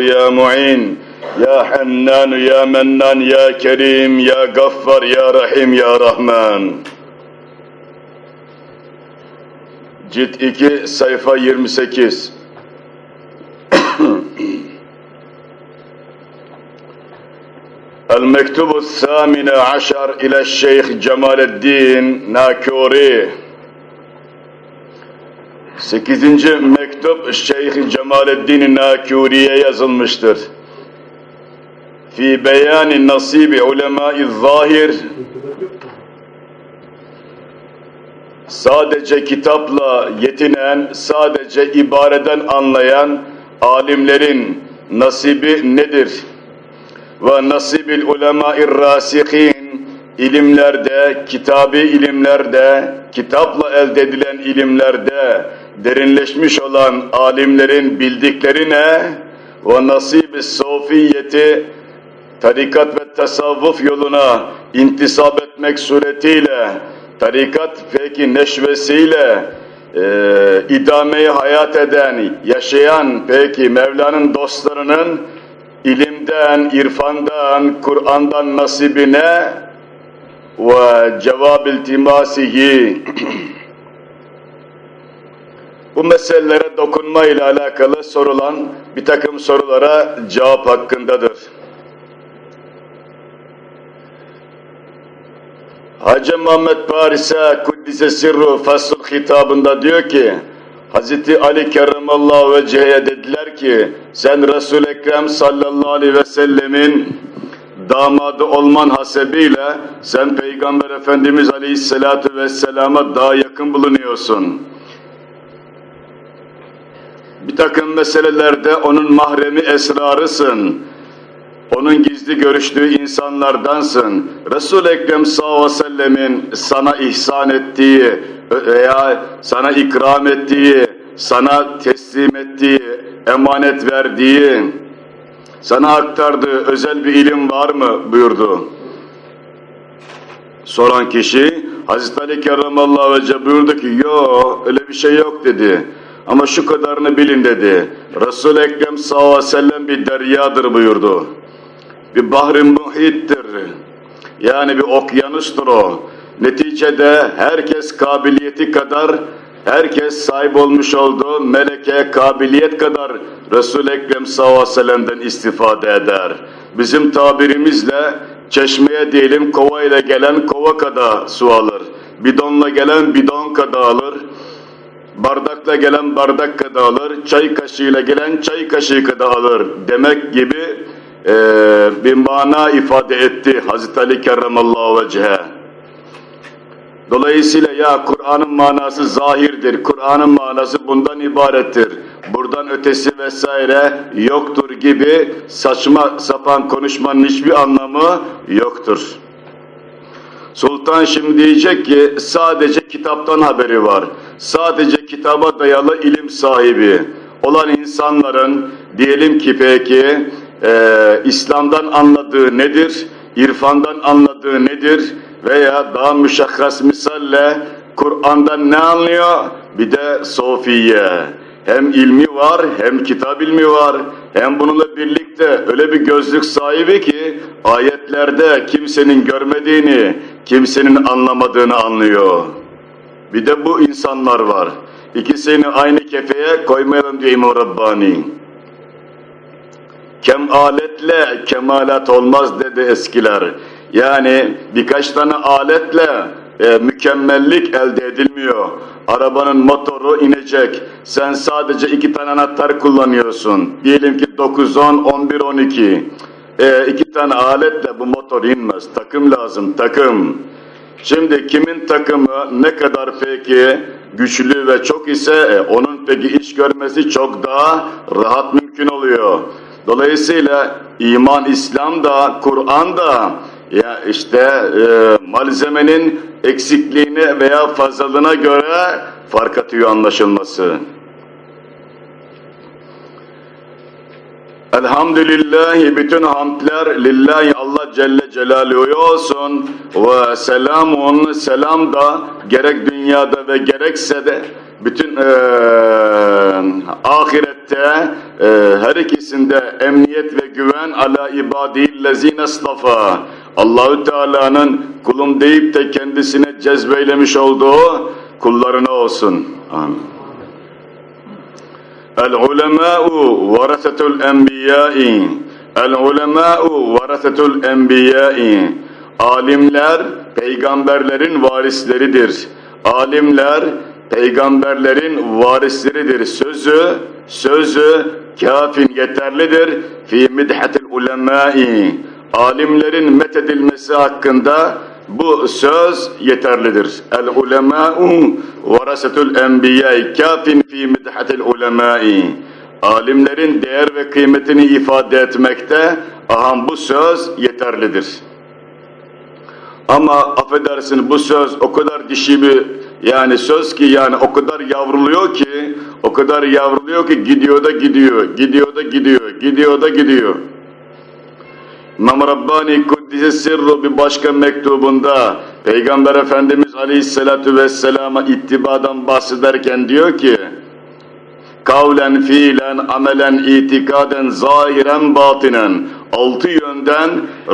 يا معين يا حنان يا منان يا كريم يا غفر يا رحيم يا رحمن Cilt 2 sayfa 28 المكتوب الثامن عشر إلى الشيخ جمال الدين ناكوري 8. mektup Şeyh Cemalettin Nakuri'ye yazılmıştır. Fi beyani nasibi ulemâ-i zahir sadece kitapla yetinen, sadece ibareden anlayan alimlerin nasibi nedir? Ve nasibil ulemâ-i râsikhîn ilimlerde, kitabi ilimlerde, kitapla elde edilen ilimlerde derinleşmiş olan alimlerin bildiklerine ve nasib-i sofiyeti tarikat ve tasavvuf yoluna intisap etmek suretiyle tarikat peki neşvesiyle e, idameyi hayat eden, yaşayan peki Mevla'nın dostlarının ilimden, irfandan, Kur'an'dan nasibine ve cevab iltimasihi bu meselelere dokunma ile alakalı sorulan bir takım sorulara cevap hakkındadır. Hacı Muhammed Paris'e Kuddise Sirru Fasıl hitabında diyor ki Hazreti Ali Kerramallahu Vecehe'ye dediler ki sen Resul-i Ekrem sallallahu aleyhi ve sellemin damadı olman hasebiyle sen Peygamber Efendimiz aleyhissalatu vesselama daha yakın bulunuyorsun. Bir takım meselelerde onun mahremi esrarısın. Onun gizli görüştüğü insanlardansın. Resul-i Ekrem sallallahu aleyhi ve sellemin sana ihsan ettiği veya sana ikram ettiği, sana teslim ettiği, emanet verdiği, sana aktardığı özel bir ilim var mı buyurdu. Soran kişi Hazreti Ali Kerramallahu Vece buyurdu ki yok öyle bir şey yok dedi. Ama şu kadarını bilin dedi. Resul-i Ekrem sallallahu aleyhi ve sellem bir deryadır buyurdu. Bir bahri muhittir. Yani bir okyanustur o. Neticede herkes kabiliyeti kadar, herkes sahip olmuş olduğu meleke kabiliyet kadar Resul-i Ekrem sallallahu aleyhi ve sellem'den istifade eder. Bizim tabirimizle çeşmeye diyelim kova ile gelen kova kadar su alır. Bidonla gelen bidon kadar alır. Bardakla gelen bardak kadar alır. Çay kaşığıyla gelen çay kaşığı kadar alır. Demek gibi e, bir mana ifade etti Hazreti Ali Kerramallahu Vecehe. Dolayısıyla ya Kur'an'ın manası zahirdir, Kur'an'ın manası bundan ibarettir, buradan ötesi vesaire yoktur gibi saçma sapan konuşmanın hiçbir anlamı yoktur. Sultan şimdi diyecek ki sadece kitaptan haberi var, sadece kitaba dayalı ilim sahibi olan insanların diyelim ki peki e, İslam'dan anladığı nedir, irfandan anladığı nedir veya daha müşakkas misalle Kur'an'dan ne anlıyor? Bir de sofiye. Hem ilmi var, hem kitap ilmi var, hem bununla birlikte öyle bir gözlük sahibi ki ayetlerde kimsenin görmediğini, kimsenin anlamadığını anlıyor. Bir de bu insanlar var. İkisini aynı kefeye koymayalım diyor İmam Rabbani. Kemaletle kemalat olmaz dedi eskiler. Yani birkaç tane aletle e, mükemmellik elde edilmiyor. Arabanın motoru inecek. Sen sadece iki tane anahtar kullanıyorsun. Diyelim ki 9, 10, 11, 12. E, iki tane aletle bu motor inmez. Takım lazım, takım. Şimdi kimin takımı ne kadar peki güçlü ve çok ise e, onun peki iş görmesi çok daha rahat mümkün oluyor. Dolayısıyla iman, İslam da, Kur'an da ya işte e, malzemenin eksikliğine veya fazlalığına göre fark atıyor anlaşılması. Elhamdülillahi bütün hamdler lillahi Allah Celle Celaluhu olsun ve selamun selam da gerek dünyada ve gerekse de bütün e, ahirette e, her ikisinde emniyet ve güven ala ibadillezine istafa Allahü Teala'nın kulum deyip de kendisine cezbeylemiş olduğu kullarına olsun. Amin. El-ulemâ'u varasetul enbiyâ'i El-ulemâ'u varasetul enbiyâ'i Alimler peygamberlerin varisleridir. Alimler peygamberlerin varisleridir. Sözü, sözü kafin yeterlidir. Fi midhatil ulemâ'i Alimlerin methedilmesi hakkında bu söz yeterlidir. El ulemâ'u varasetul enbiyâ'i kâfin fî midhatil ulemâ'i. Alimlerin değer ve kıymetini ifade etmekte aham bu söz yeterlidir. Ama affedersin bu söz o kadar dişi bir yani söz ki yani o kadar yavruluyor ki o kadar yavruluyor ki gidiyor da gidiyor, gidiyor da gidiyor, gidiyor da gidiyor. İmam Rabbani Kuddise Sirru bir başka mektubunda Peygamber Efendimiz Aleyhisselatü Vesselam'a ittibadan bahsederken diyor ki kavlen, fiilen, amelen, itikaden, zahiren, batinen altı yönden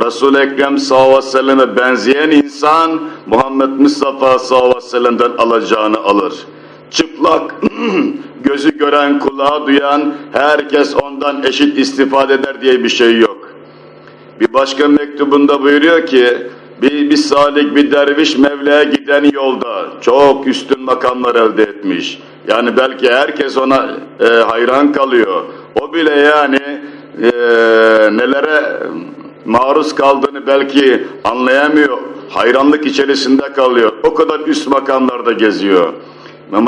Resul-i Ekrem sallallahu aleyhi ve selleme benzeyen insan Muhammed Mustafa sallallahu aleyhi ve sellem'den alacağını alır. Çıplak, gözü gören, kulağı duyan herkes ondan eşit istifade eder diye bir şey yok. Bir başka mektubunda buyuruyor ki bir, bir salik bir derviş Mevla'ya giden yolda çok üstün makamlar elde etmiş. Yani belki herkes ona e, hayran kalıyor. O bile yani e, nelere maruz kaldığını belki anlayamıyor. Hayranlık içerisinde kalıyor. O kadar üst makamlarda geziyor. İmam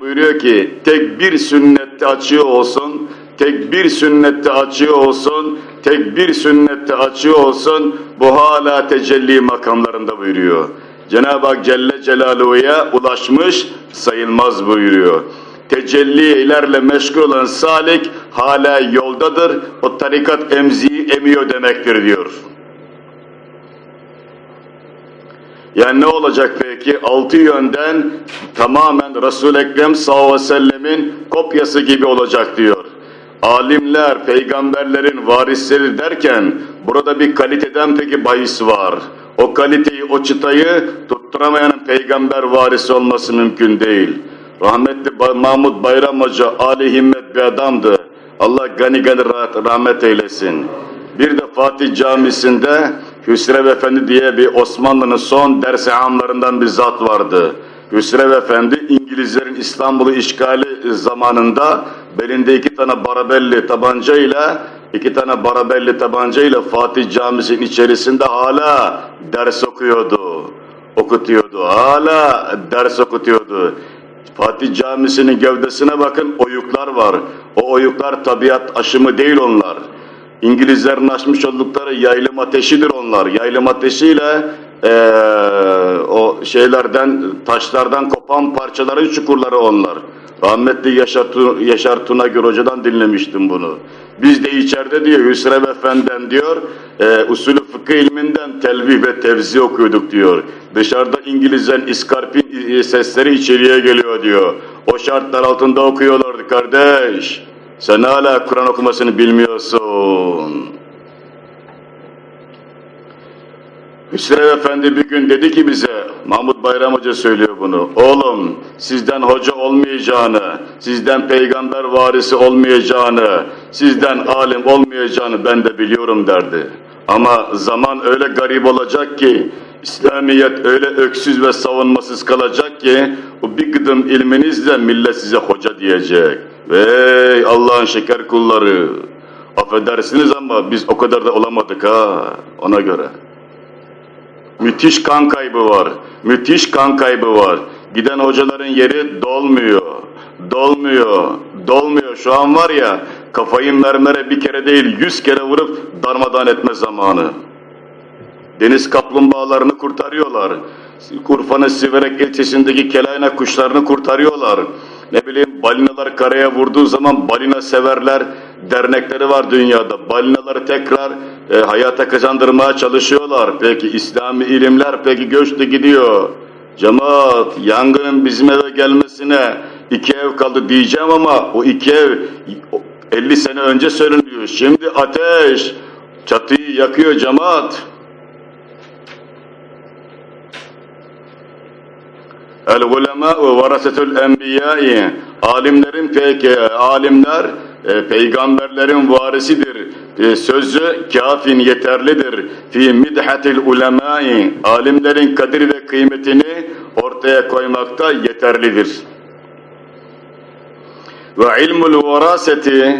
buyuruyor ki tek bir sünnette açığı olsun tek bir sünnette açığı olsun, tek bir sünnette açığı olsun, bu hala tecelli makamlarında buyuruyor. Cenab-ı Hak Celle Celaluhu'ya ulaşmış sayılmaz buyuruyor. Tecellilerle meşgul olan salik hala yoldadır, o tarikat emziği emiyor demektir diyor. Yani ne olacak peki? Altı yönden tamamen Resul-i Ekrem sallallahu aleyhi ve sellemin kopyası gibi olacak diyor alimler, peygamberlerin varisleri derken burada bir kaliteden peki bahis var. O kaliteyi, o çıtayı tutturamayanın peygamber varisi olması mümkün değil. Rahmetli Mahmud Bayram Hoca Ali himmet bir adamdı. Allah gani gani rahmet eylesin. Bir de Fatih Camisi'nde Hüsrev Efendi diye bir Osmanlı'nın son ders amlarından bir zat vardı. Hüsrev Efendi İngilizlerin İstanbul'u işgali zamanında belinde iki tane barabelli tabancayla iki tane barabelli tabancayla Fatih Camisi'nin içerisinde hala ders okuyordu. Okutuyordu. Hala ders okutuyordu. Fatih Camisi'nin gövdesine bakın oyuklar var. O oyuklar tabiat aşımı değil onlar. İngilizlerin açmış oldukları yaylım ateşidir onlar. Yaylım ateşiyle ee, o şeylerden, taşlardan kopan parçaların çukurları onlar. Rahmetli Yaşar, Yaşar Tunagür Hoca'dan dinlemiştim bunu. Biz de içeride diyor Hüsrev Efendi'den diyor, e, usulü fıkıh ilminden telvih ve tevzi okuyorduk diyor. Dışarıda İngilizlerin iskarpin sesleri içeriye geliyor diyor. O şartlar altında okuyorlardı kardeş. Sen hala Kur'an okumasını bilmiyorsun. Hüsrev Efendi bir gün dedi ki bize, Mahmut Bayram Hoca söylüyor bunu, oğlum sizden hoca olmayacağını, sizden peygamber varisi olmayacağını, sizden alim olmayacağını ben de biliyorum derdi. Ama zaman öyle garip olacak ki, İslamiyet öyle öksüz ve savunmasız kalacak ki, o bir gıdım ilminizle millet size hoca diyecek. Vey Allah'ın şeker kulları, affedersiniz ama biz o kadar da olamadık ha, ona göre. Müthiş kan kaybı var. Müthiş kan kaybı var. Giden hocaların yeri dolmuyor, dolmuyor, dolmuyor. Şu an var ya kafayı mermere bir kere değil yüz kere vurup darmadan etme zamanı. Deniz kaplumbağalarını kurtarıyorlar. Urfa'nın Siverek ilçesindeki kelayna kuşlarını kurtarıyorlar. Ne bileyim balinalar karaya vurduğu zaman balina severler dernekleri var dünyada. Balinaları tekrar e, hayata kazandırmaya çalışıyorlar. Peki İslami ilimler peki göçtü gidiyor. Cemaat yangının bizim eve gelmesine iki ev kaldı diyeceğim ama o iki ev 50 sene önce söyleniyor. Şimdi ateş çatıyı yakıyor cemaat. El ulema ve varasetul enbiyai alimlerin peki alimler e, peygamberlerin varisidir. E, sözü kafin yeterlidir. Fi midhatil ulemai alimlerin kadir ve kıymetini ortaya koymakta yeterlidir. Ve ilmul varaseti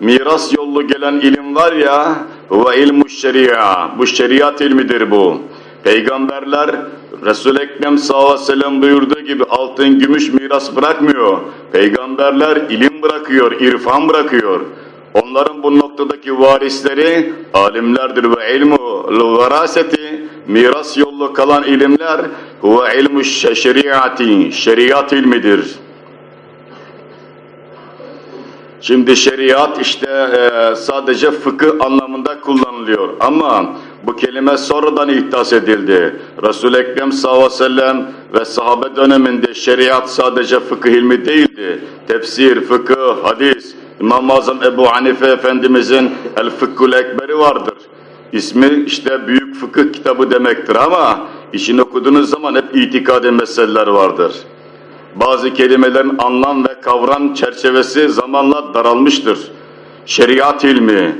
miras yolu gelen ilim var ya ve ilmu şeria bu şeriat ilmidir bu. Peygamberler Resul-i Ekrem sallallahu aleyhi ve sellem buyurduğu gibi altın gümüş miras bırakmıyor. Peygamberler ilim bırakıyor, irfan bırakıyor. Onların bu noktadaki varisleri alimlerdir ve ilmu varaseti miras yolu kalan ilimler ve ilmu şeriati şeriat ilmidir. Şimdi şeriat işte e, sadece fıkıh anlamında kullanılıyor ama bu kelime sonradan ihdas edildi. Resul-i Ekrem sallallahu aleyhi ve sellem ve sahabe döneminde şeriat sadece fıkıh ilmi değildi. Tefsir, fıkıh, hadis, İmam-ı Azam Ebu Hanife Efendimizin El Fıkhul Ekberi vardır. İsmi işte büyük fıkıh kitabı demektir ama işini okuduğunuz zaman hep itikadi meseleler vardır. Bazı kelimelerin anlam ve kavram çerçevesi zamanla daralmıştır. Şeriat ilmi,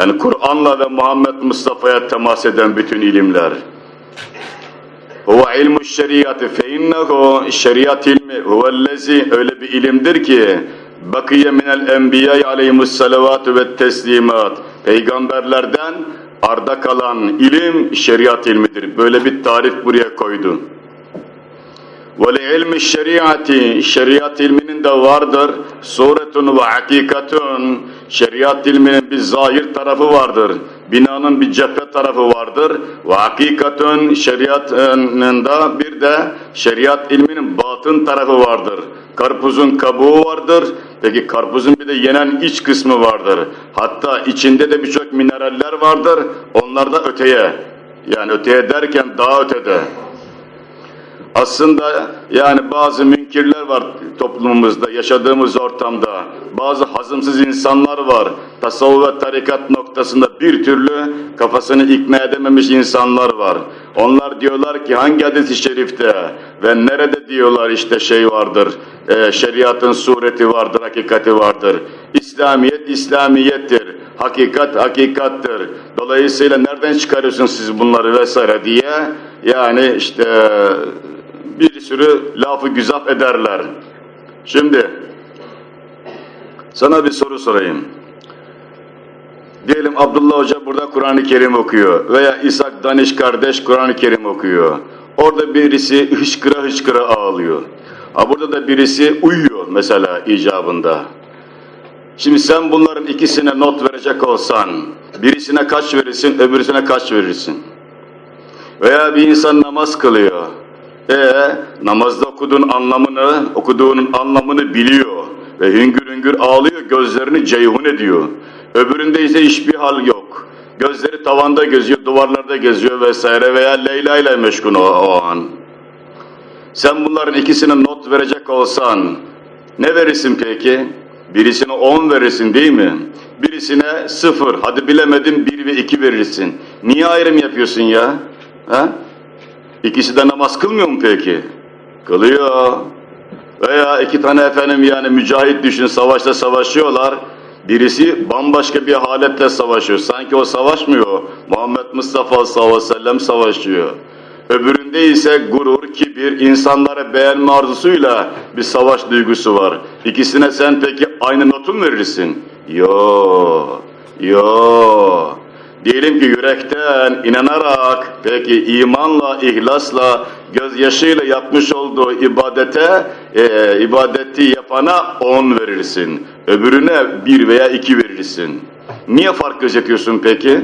yani Kur'an'la ve Muhammed Mustafa'ya temas eden bütün ilimler. Huve ilmu şeriatı fe innehu şeriat ilmi huvellezi öyle bir ilimdir ki bakiye minel enbiya aleyhimussalavatu ve teslimat peygamberlerden arda kalan ilim şeriat ilmidir. Böyle bir tarif buraya koydu. Ve ilmi şeriati, şeriat ilminin de vardır. Suretun ve hakikatun, şeriat ilminin bir zahir tarafı vardır. Binanın bir cephe tarafı vardır. Ve hakikatun, şeriatın da bir de şeriat ilminin batın tarafı vardır. Karpuzun kabuğu vardır. Peki karpuzun bir de yenen iç kısmı vardır. Hatta içinde de birçok mineraller vardır. Onlar da öteye. Yani öteye derken daha ötede. Aslında yani bazı münkirler var toplumumuzda, yaşadığımız ortamda. Bazı hazımsız insanlar var. Tasavvuf ve tarikat noktasında bir türlü kafasını ikna edememiş insanlar var. Onlar diyorlar ki hangi hadis-i şerifte ve nerede diyorlar işte şey vardır, e, şeriatın sureti vardır, hakikati vardır. İslamiyet, İslamiyettir. Hakikat, hakikattir. Dolayısıyla nereden çıkarıyorsunuz siz bunları vesaire diye yani işte bir sürü lafı güzap ederler. Şimdi sana bir soru sorayım. Diyelim Abdullah Hoca burada Kur'an-ı Kerim okuyor veya İshak Daniş kardeş Kur'an-ı Kerim okuyor. Orada birisi hıçkıra hıçkıra ağlıyor. Ha burada da birisi uyuyor mesela icabında. Şimdi sen bunların ikisine not verecek olsan birisine kaç verirsin öbürsüne kaç verirsin? Veya bir insan namaz kılıyor. E namazda okuduğun anlamını, okuduğunun anlamını biliyor ve hüngür hüngür ağlıyor, gözlerini ceyhun ediyor. Öbüründe ise hiçbir hal yok. Gözleri tavanda geziyor, duvarlarda geziyor vesaire veya Leyla ile meşgul o, o an. Sen bunların ikisine not verecek olsan ne verirsin peki? Birisine 10 verirsin değil mi? Birisine 0, hadi bilemedim 1 ve 2 verirsin. Niye ayrım yapıyorsun ya? Ha? İkisi de namaz kılmıyor mu peki? Kılıyor. Veya iki tane efendim yani mücahit düşün savaşta savaşıyorlar. Birisi bambaşka bir haletle savaşıyor. Sanki o savaşmıyor. Muhammed Mustafa sallallahu aleyhi ve sellem savaşıyor. Öbüründe ise gurur, kibir, insanlara beğenme arzusuyla bir savaş duygusu var. İkisine sen peki aynı notu mu verirsin? Yo, yo. Diyelim ki yürekten inanarak, peki imanla, ihlasla, gözyaşıyla yapmış olduğu ibadete, e, ibadeti yapana on verirsin. Öbürüne bir veya iki verirsin. Niye fark gözetiyorsun peki?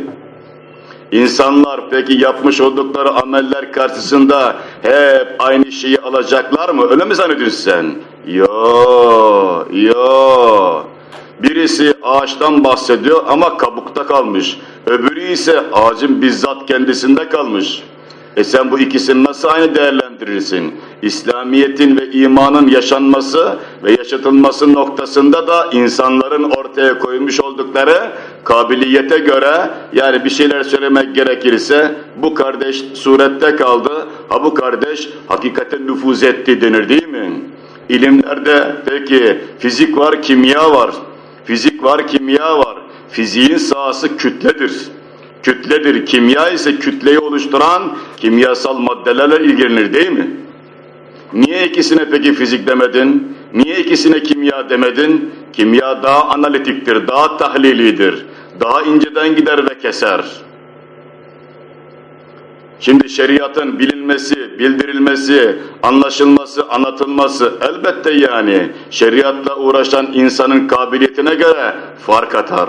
İnsanlar peki yapmış oldukları ameller karşısında hep aynı şeyi alacaklar mı? Öyle mi zannediyorsun sen? Yo, yo. Birisi ağaçtan bahsediyor ama kabukta kalmış. Öbürü ise ağacın bizzat kendisinde kalmış. E sen bu ikisini nasıl aynı değerlendirirsin? İslamiyet'in ve imanın yaşanması ve yaşatılması noktasında da insanların ortaya koymuş oldukları kabiliyete göre yani bir şeyler söylemek gerekirse bu kardeş surette kaldı, ha bu kardeş hakikaten nüfuz etti denir değil mi? İlimlerde peki fizik var, kimya var. Fizik var, kimya var. Fiziğin sahası kütledir. Kütledir. Kimya ise kütleyi oluşturan kimyasal maddelerle ilgilenir değil mi? Niye ikisine peki fizik demedin? Niye ikisine kimya demedin? Kimya daha analitiktir, daha tahlilidir. Daha inceden gider ve keser. Şimdi şeriatın bilinmesi, bildirilmesi, anlaşılması, anlatılması elbette yani şeriatla uğraşan insanın kabiliyetine göre fark atar.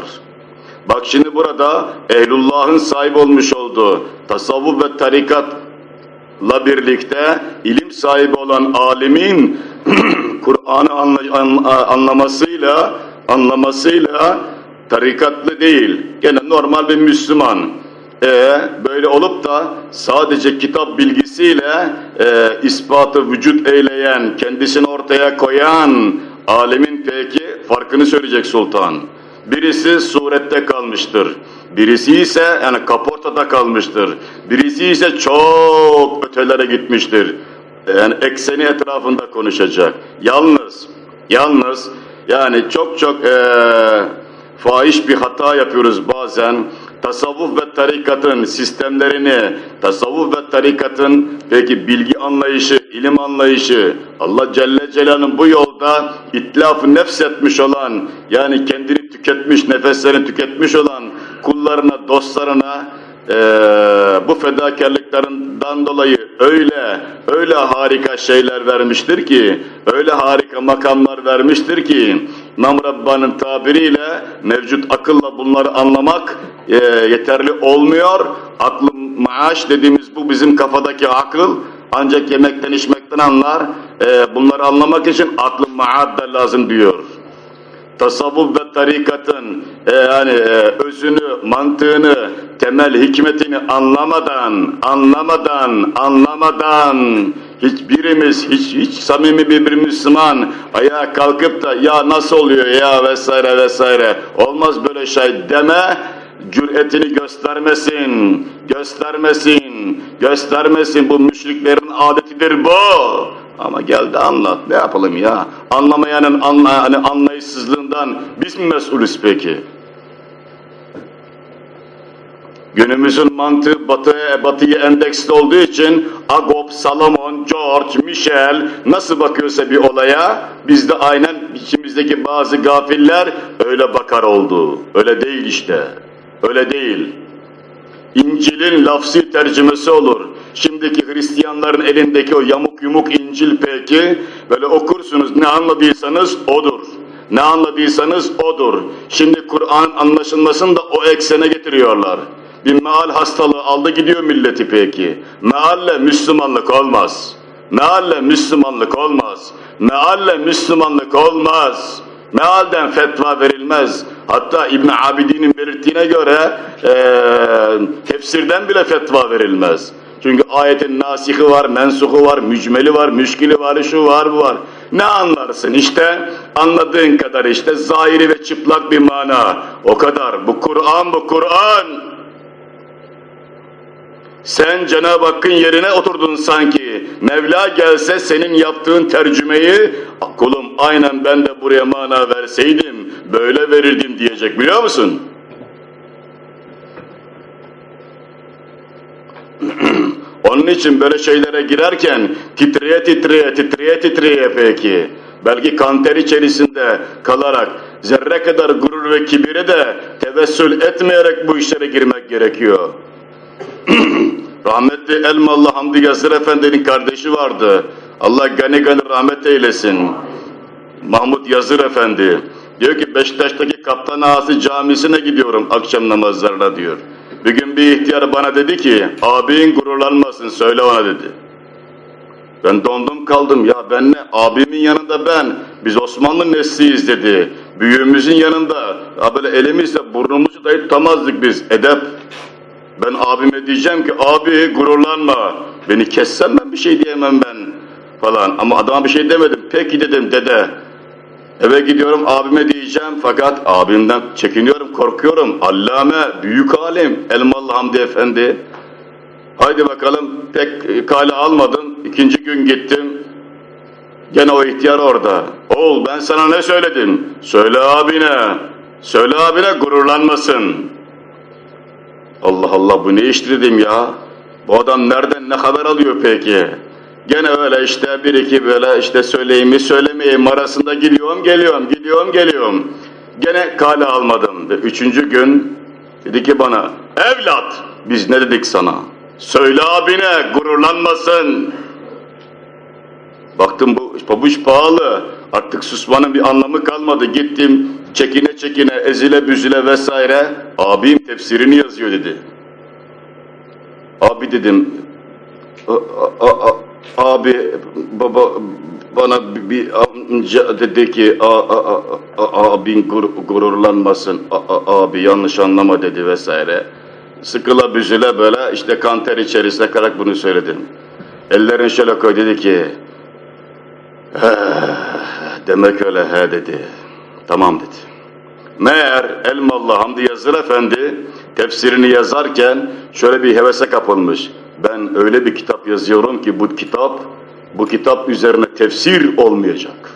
Bak şimdi burada ehlullahın sahip olmuş olduğu tasavvuf ve tarikatla birlikte ilim sahibi olan alimin Kur'an'ı anla, anlamasıyla anlamasıyla tarikatlı değil. Gene normal bir Müslüman. E, böyle olup da sadece kitap bilgisiyle e, ispatı vücut eyleyen, kendisini ortaya koyan alemin peki farkını söyleyecek sultan. Birisi surette kalmıştır. Birisi ise yani kaportada kalmıştır. Birisi ise çok ötelere gitmiştir. Yani ekseni etrafında konuşacak. Yalnız, yalnız yani çok çok ee, fahiş bir hata yapıyoruz bazen. Tasavvuf ve tarikatın sistemlerini, tasavvuf ve tarikatın peki bilgi anlayışı, ilim anlayışı, Allah Celle Celal'ın bu yolda itlaf nefsetmiş olan, yani kendini tüketmiş, nefeslerini tüketmiş olan kullarına, dostlarına e, bu fedakarlıklarından dolayı öyle, öyle harika şeyler vermiştir ki, öyle harika makamlar vermiştir ki, İmam Rabbani'nin tabiriyle mevcut akılla bunları anlamak e, yeterli olmuyor. Aklı maaş dediğimiz bu bizim kafadaki akıl ancak yemekten içmekten anlar. E, bunları anlamak için aklı maad da lazım diyor. Tasavvuf ve tarikatın e, yani e, özünü, mantığını, temel hikmetini anlamadan, anlamadan, anlamadan hiçbirimiz, hiç, hiç samimi bir Müslüman ayağa kalkıp da ya nasıl oluyor ya vesaire vesaire olmaz böyle şey deme cüretini göstermesin, göstermesin, göstermesin bu müşriklerin adetidir bu. Ama geldi anlat ne yapalım ya anlamayanın anla, hani anlayışsızlığından biz mi mesulüz peki? Günümüzün mantığı batıya, batıya endeksli olduğu için Agop, Salomon, George, Michel nasıl bakıyorsa bir olaya biz de aynen içimizdeki bazı gafiller öyle bakar oldu. Öyle değil işte. Öyle değil. İncil'in lafsi tercümesi olur. Şimdiki Hristiyanların elindeki o yamuk yumuk İncil peki böyle okursunuz ne anladıysanız odur. Ne anladıysanız odur. Şimdi Kur'an anlaşılmasını da o eksene getiriyorlar. Bir meal hastalığı aldı gidiyor milleti peki. Mealle Müslümanlık olmaz. Mealle Müslümanlık olmaz. Mealle Müslümanlık olmaz. Mealden fetva verilmez. Hatta İbn Abidin'in belirttiğine göre e, tefsirden bile fetva verilmez. Çünkü ayetin nasihi var, mensuhu var, mücmeli var, müşkili var, şu var, bu var. Ne anlarsın? İşte anladığın kadar işte zahiri ve çıplak bir mana. O kadar. Bu Kur'an, bu Kur'an. Sen Cenab-ı Hakk'ın yerine oturdun sanki. Mevla gelse senin yaptığın tercümeyi kulum aynen ben de buraya mana verseydim böyle verirdim diyecek biliyor musun? Onun için böyle şeylere girerken titreye titreye titreye titreye peki belki kanter içerisinde kalarak zerre kadar gurur ve kibire de tevessül etmeyerek bu işlere girmek gerekiyor. Rahmetli Elmalı Hamdi Yazır Efendi'nin kardeşi vardı. Allah gani gani rahmet eylesin. Mahmut Yazır Efendi. Diyor ki Beşiktaş'taki Kaptan Ağası camisine gidiyorum akşam namazlarına diyor. Bir gün bir ihtiyar bana dedi ki abin gururlanmasın söyle ona dedi. Ben dondum kaldım ya ben ne abimin yanında ben biz Osmanlı nesliyiz dedi. Büyüğümüzün yanında ya böyle elimizle burnumuzu da tutamazdık biz edep. Ben abime diyeceğim ki abi gururlanma. Beni kessen ben bir şey diyemem ben. falan. Ama adama bir şey demedim. Peki dedim dede. Eve gidiyorum abime diyeceğim. Fakat abimden çekiniyorum korkuyorum. Allame büyük alim Elmalı Hamdi Efendi. Haydi bakalım pek kale almadın. İkinci gün gittim. Gene o ihtiyar orada. Oğul ben sana ne söyledim? Söyle abine. Söyle abine gururlanmasın Allah Allah bu ne iştir dedim ya. Bu adam nereden ne haber alıyor peki? Gene öyle işte bir iki böyle işte söyleyeyim mi söylemeyeyim arasında gidiyorum geliyorum gidiyorum geliyorum. Gene kale almadım. Üçüncü gün dedi ki bana evlat biz ne dedik sana? Söyle abine gururlanmasın. Baktım bu pabuç pahalı. Artık susmanın bir anlamı kalmadı. Gittim çekine çekine ezile büzüle vesaire. Abim tefsirini yazıyor dedi. Abi dedim. "A- a- a- abi baba bana bir, bir amca dedi ki a, a, a, a- abin gur- gururlanmasın. A, a- abi yanlış anlama dedi vesaire. Sıkıla büzüle böyle işte kanter içerisine kalarak bunu söyledim. Ellerini şöyle koy dedi ki Demek öyle he dedi. Tamam dedi. Meğer Elmalı Hamdi Yazır Efendi tefsirini yazarken şöyle bir hevese kapılmış. Ben öyle bir kitap yazıyorum ki bu kitap bu kitap üzerine tefsir olmayacak.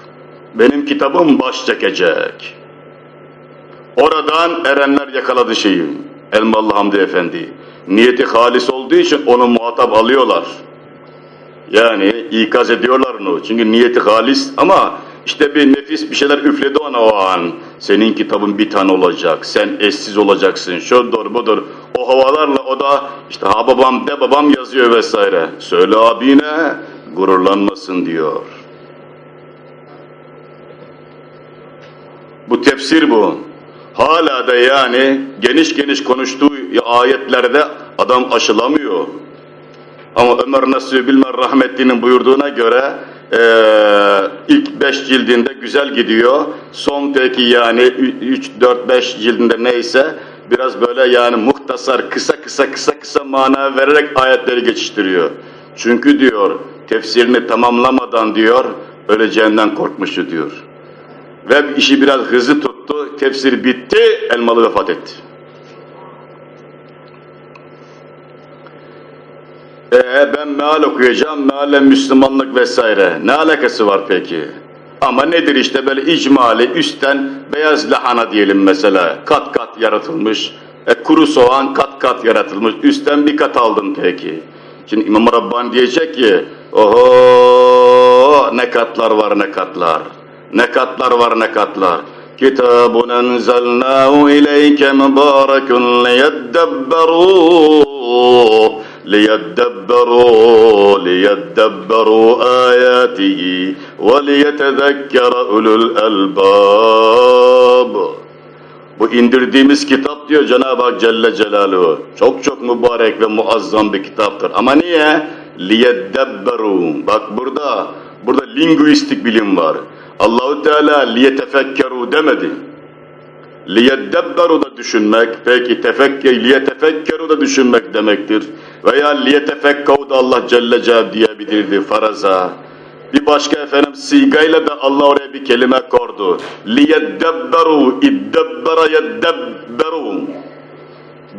Benim kitabım baş çekecek. Oradan erenler yakaladı şeyi. Elmalı Hamdi Efendi. Niyeti halis olduğu için onu muhatap alıyorlar. Yani ikaz ediyorlar onu. Çünkü niyeti halis ama işte bir nefis bir şeyler üfledi ona o an. Senin kitabın bir tane olacak. Sen eşsiz olacaksın. Şudur budur. O havalarla o da işte ha babam de babam yazıyor vesaire. Söyle abine gururlanmasın diyor. Bu tefsir bu. Hala da yani geniş geniş konuştuğu ayetlerde adam aşılamıyor. Ama Ömer Nasuhi Bilmer Rahmetli'nin buyurduğuna göre e, ilk beş cildinde güzel gidiyor. Son peki yani üç, dört, beş cildinde neyse biraz böyle yani muhtasar kısa kısa kısa kısa mana vererek ayetleri geçiştiriyor. Çünkü diyor tefsirini tamamlamadan diyor öleceğinden korkmuştu diyor. Ve işi biraz hızlı tuttu. Tefsir bitti. Elmalı vefat etti. Ee, ben meal okuyacağım, meale Müslümanlık vesaire. Ne alakası var peki? Ama nedir işte böyle icmali, üstten beyaz lahana diyelim mesela. Kat kat yaratılmış. E, kuru soğan kat kat yaratılmış. Üstten bir kat aldın peki. Şimdi İmam Rabbani diyecek ki, oho ne katlar var ne katlar. Ne katlar var ne katlar. Kitabun enzelnahu ileyke mübarekun liyeddebberuh ليدبروا ليدبروا آياته وليتذكر أولو الألباب Bu indirdiğimiz kitap diyor Cenab-ı Hak Celle Celaluhu. Çok çok mübarek ve muazzam bir kitaptır. Ama niye? لِيَدَّبَّرُوا Bak burada, burada linguistik bilim var. Allahu Teala liyetefekkeru demedi. Liyedebberu da düşünmek, peki tefekke, liyetefekkeru da düşünmek demektir. Veya liyetefekkav da Allah Celle Celaluhu diyebilirdi faraza. Bir başka efendim sigayla da Allah oraya bir kelime kordu. Liyedebberu, iddebbera yeddebberu.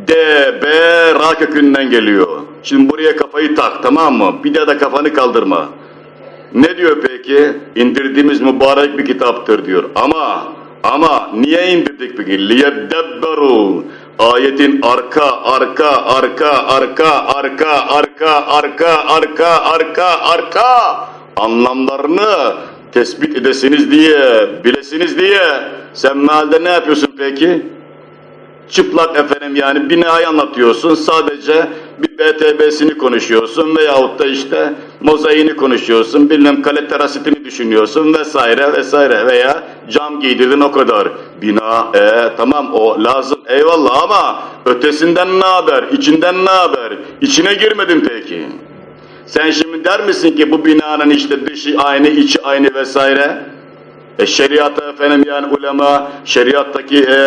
D, B, Ra kökünden geliyor. Şimdi buraya kafayı tak tamam mı? Bir daha da kafanı kaldırma. Ne diyor peki? İndirdiğimiz mübarek bir kitaptır diyor. Ama ama niye indirdik peki? Liyeddebberu. Ayetin arka, arka, arka, arka, arka, arka, arka, arka, arka, arka anlamlarını tespit edesiniz diye, bilesiniz diye sen mealde ne yapıyorsun peki? Çıplak efendim yani binayı anlatıyorsun sadece bir BTB'sini konuşuyorsun veyahut da işte mozaiğini konuşuyorsun, bilmem kale terasitini düşünüyorsun vesaire vesaire veya cam giydirdin o kadar. Bina, e, tamam o lazım eyvallah ama ötesinden ne haber, içinden ne haber, içine girmedin peki. Sen şimdi der misin ki bu binanın işte dışı aynı, içi aynı vesaire? E şeriata efendim yani ulema şeriattaki e,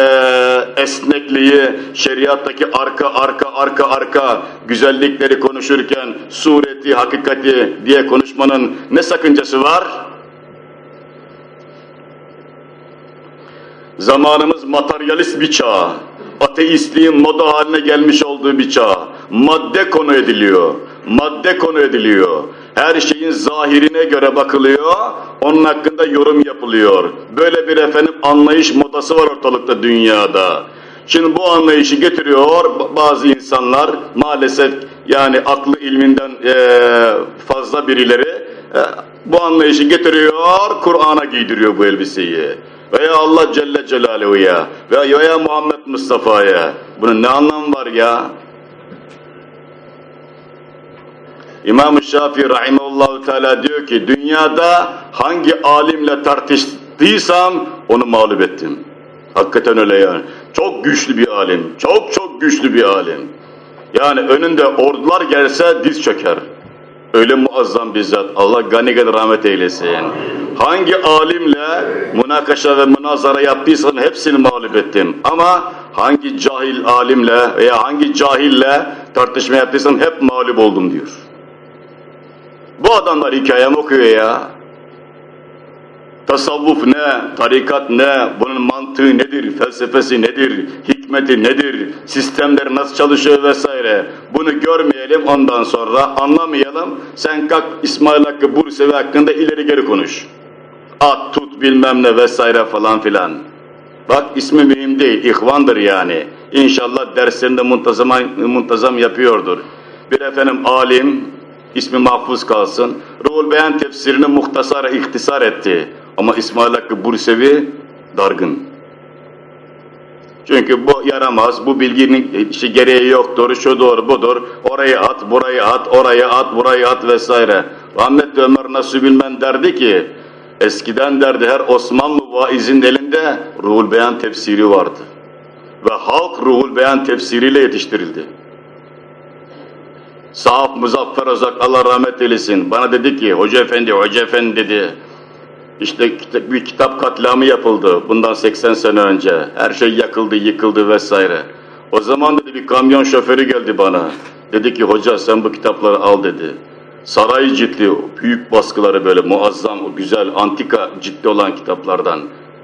esnekliği, şeriattaki arka arka arka arka güzellikleri konuşurken sureti, hakikati diye konuşmanın ne sakıncası var? Zamanımız materyalist bir çağ. Ateistliğin moda haline gelmiş olduğu bir çağ. Madde konu ediliyor. Madde konu ediliyor. Her şeyin zahirine göre bakılıyor, onun hakkında yorum yapılıyor. Böyle bir efendim anlayış modası var ortalıkta dünyada. Şimdi bu anlayışı getiriyor bazı insanlar maalesef yani aklı ilminden fazla birileri bu anlayışı getiriyor, Kur'an'a giydiriyor bu elbiseyi. Veya Allah Celle Celaluhu'ya veya Muhammed Mustafa'ya. Bunun ne anlamı var ya? İmam-ı Şafii Rahimahullahu Teala diyor ki dünyada hangi alimle tartıştıysam onu mağlup ettim. Hakikaten öyle yani. Çok güçlü bir alim. Çok çok güçlü bir alim. Yani önünde ordular gelse diz çöker. Öyle muazzam bizzat. Allah gani gani rahmet eylesin. Hangi alimle münakaşa ve münazara yaptıysan hepsini mağlup ettim. Ama hangi cahil alimle veya hangi cahille tartışma yaptıysan hep mağlup oldum diyor. Bu adamlar hikayem okuyor ya. Tasavvuf ne, tarikat ne, bunun mantığı nedir, felsefesi nedir, hikmeti nedir, sistemleri nasıl çalışıyor vesaire. Bunu görmeyelim ondan sonra anlamayalım. Sen kalk İsmail Hakkı Bursevi hakkında ileri geri konuş. At tut bilmem ne vesaire falan filan. Bak ismi mühim değil, ihvandır yani. İnşallah derslerinde muntazam, muntazam yapıyordur. Bir efendim alim, ismi mahfuz kalsın. Ruhul Beyan tefsirini muhtasara ihtisar etti. Ama İsmail Hakkı Bursevi dargın. Çünkü bu yaramaz, bu bilginin işte gereği yoktur, şu doğru budur, orayı at, burayı at, orayı at, burayı at vesaire. Rahmetli Ömer Nasuh Bilmen derdi ki, eskiden derdi her Osmanlı vaizin elinde Ruhul Beyan tefsiri vardı. Ve halk Ruhul Beyan tefsiriyle yetiştirildi. Sahaf Muzaffer Ozak Allah rahmet eylesin. Bana dedi ki hoca efendi hoca efendi dedi. İşte bir kitap katliamı yapıldı bundan 80 sene önce. Her şey yakıldı yıkıldı vesaire. O zaman dedi bir kamyon şoförü geldi bana. Dedi ki hoca sen bu kitapları al dedi. Saray ciltli büyük baskıları böyle muazzam güzel antika ciddi olan kitaplardan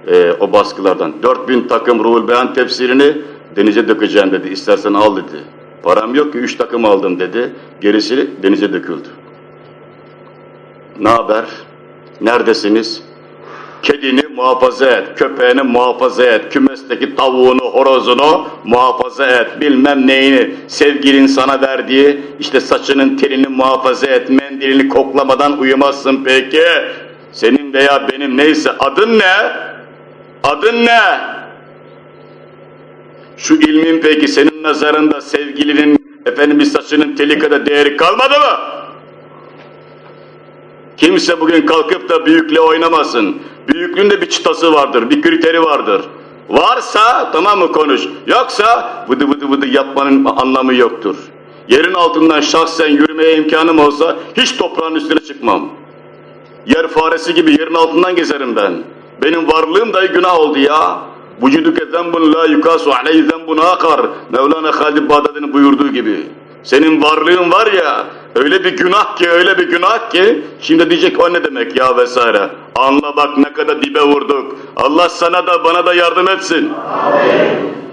e, o baskılardan 4000 takım Ruhul Beyan tefsirini denize dökeceğim dedi. İstersen al dedi. Param yok ki üç takım aldım dedi. Gerisi denize döküldü. Ne haber? Neredesiniz? Kedini muhafaza et, köpeğini muhafaza et, kümesteki tavuğunu, horozunu muhafaza et, bilmem neyini, sevgilin sana verdiği, işte saçının telini muhafaza et, mendilini koklamadan uyumazsın peki. Senin veya benim neyse adın ne? Adın ne? Şu ilmin peki senin nazarında sevgilinin efendim bir saçının teli kadar değeri kalmadı mı? Kimse bugün kalkıp da büyükle oynamasın. Büyüklüğün de bir çıtası vardır, bir kriteri vardır. Varsa tamam mı konuş. Yoksa vıdı vıdı vıdı yapmanın anlamı yoktur. Yerin altından şahsen yürümeye imkanım olsa hiç toprağın üstüne çıkmam. Yer faresi gibi yerin altından gezerim ben. Benim varlığım da günah oldu ya. Vücuduke zembun la yukasu aleyhi zembun akar. Mevlana Halid Bağdadi'nin buyurduğu gibi. Senin varlığın var ya, öyle bir günah ki, öyle bir günah ki, şimdi diyecek o ne demek ya vesaire. Anla bak ne kadar dibe vurduk. Allah sana da bana da yardım etsin. Amin.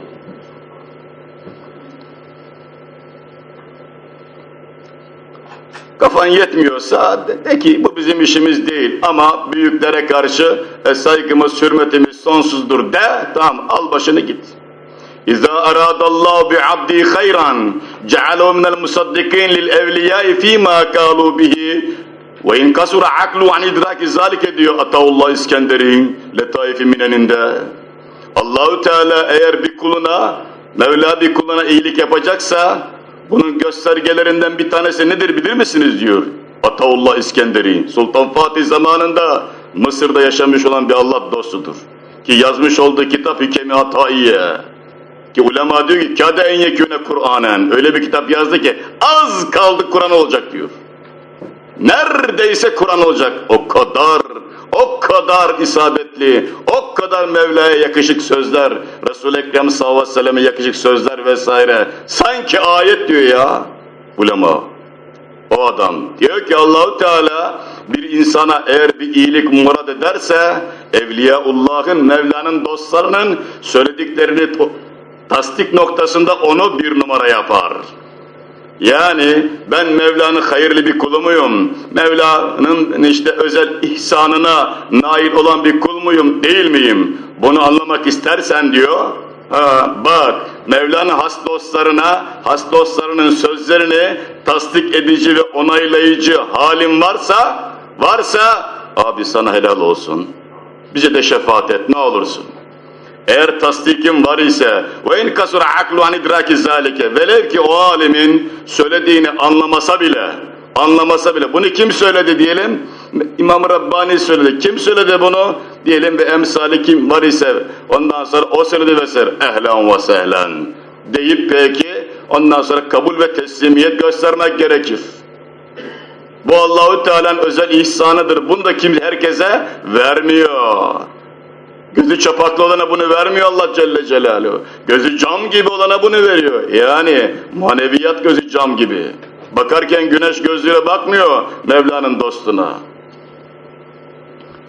Kafan yetmiyorsa de, de ki bu bizim işimiz değil ama büyüklere karşı e, saygımız, hürmetimiz sonsuzdur de tamam al başını git. İza aradallahu bi abdi hayran cealu minel musaddikin lil evliyai fîmâ kâlu bihi Ve in kasura aklu an idraki zalike diyor Ataullah İskender'in Letaifi Minen'inde. Allahu Teala eğer bir kuluna, Mevla bir kuluna iyilik yapacaksa bunun göstergelerinden bir tanesi nedir bilir misiniz diyor. Ataullah İskenderi, Sultan Fatih zamanında Mısır'da yaşamış olan bir Allah dostudur. Ki yazmış olduğu kitap Hikemi Hataiye. Ki ulema diyor ki kâde en yekûne Kur'anen. Öyle bir kitap yazdı ki az kaldı Kur'an olacak diyor. Neredeyse Kur'an olacak. O kadar, o kadar isabetli, o kadar Mevla'ya yakışık sözler, Resul-i Ekrem sallallahu aleyhi ve selleme yakışık sözler vesaire. Sanki ayet diyor ya ulema. O adam diyor ki Allahu Teala bir insana eğer bir iyilik murad ederse Evliyaullah'ın, Mevla'nın dostlarının söylediklerini tasdik noktasında onu bir numara yapar. Yani ben Mevla'nın hayırlı bir kulu muyum? Mevla'nın işte özel ihsanına nail olan bir kul muyum, değil miyim? Bunu anlamak istersen diyor, ha, bak Mevla'nın has dostlarına, has dostlarının sözlerini tasdik edici ve onaylayıcı halin varsa, varsa abi sana helal olsun. Bize de şefaat et ne olursun. Eğer tasdikim var ise ve in kasura aklu an idraki zalike velev ki o alimin söylediğini anlamasa bile anlamasa bile bunu kim söyledi diyelim İmam Rabbani söyledi kim söyledi bunu diyelim ve emsali kim var ise ondan sonra o söyledi ve ser ehlen ve sehlen deyip peki ondan sonra kabul ve teslimiyet göstermek gerekir. Bu Allahu Teala'nın özel ihsanıdır. Bunu da kim herkese vermiyor. Gözü çapaklı olana bunu vermiyor Allah Celle Celaluhu. Gözü cam gibi olana bunu veriyor. Yani maneviyat gözü cam gibi. Bakarken güneş gözlüğüne bakmıyor Mevla'nın dostuna.